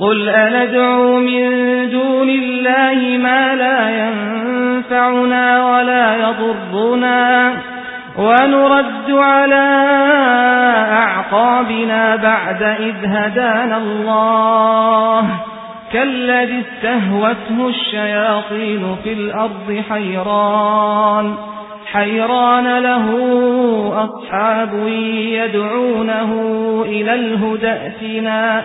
قل أندعو من دون الله ما لا ينفعنا ولا يضرنا ونرد على أعقابنا بعد إذ هدانا الله كالذي استهوته الشياطين في الأرض حيران حيران له أصحاب يدعونه إلى الهدى اتنا